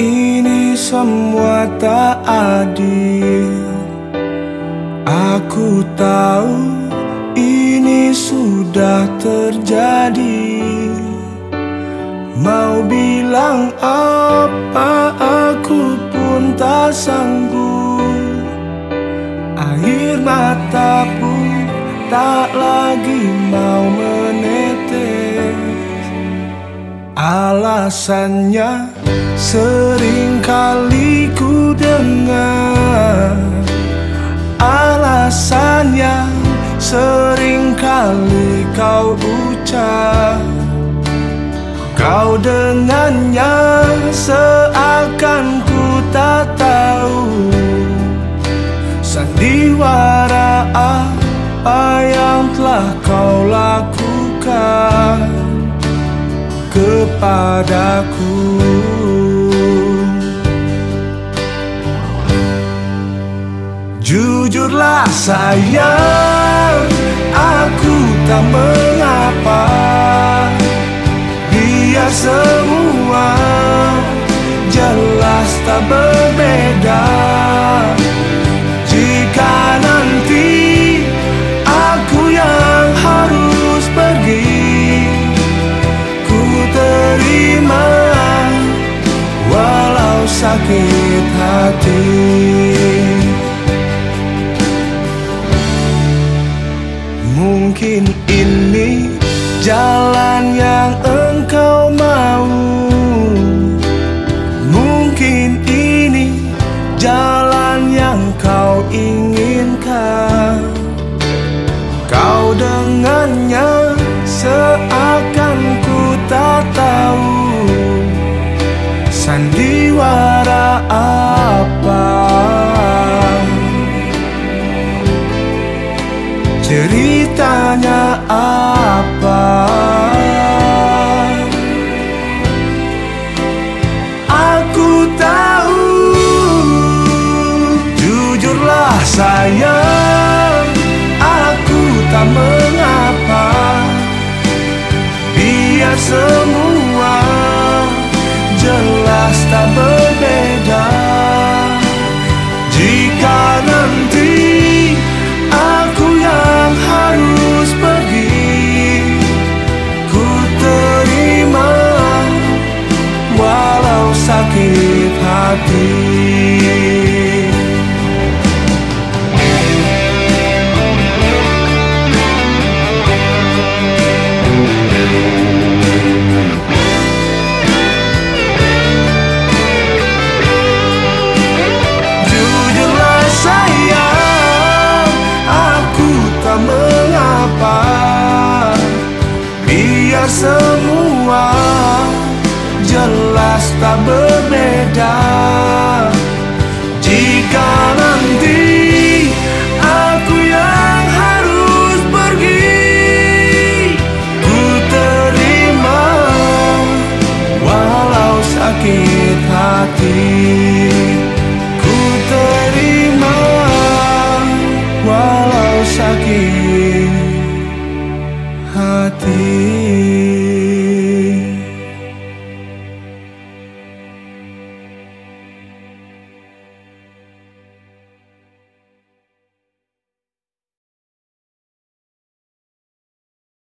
ini semua tak adil. Aku tahu ini sudah terjadi. Mau bilang apa aku pun tak sanggup. Air mata pun tak lagi mau menetes Alasannya sering kali ku dengar. Alasan yang sering kali kau ucap. Kau dengannya seakan ku tak tahu. Sandiwara apa yang telah kau lakukan kepadaku Jujurlah sayang Aku tak mengapa sakit Ceritanya apa? Aku tahu Jujurlah sayang Aku tak mengapa. Biar semua sakit hati. Jujurlah sayang Aku tak mengapa. Biar semua jelas tak berbeda. Jika nanti aku yang harus pergi Ku terima walau sakit hati. Ku terima walau sakit hati.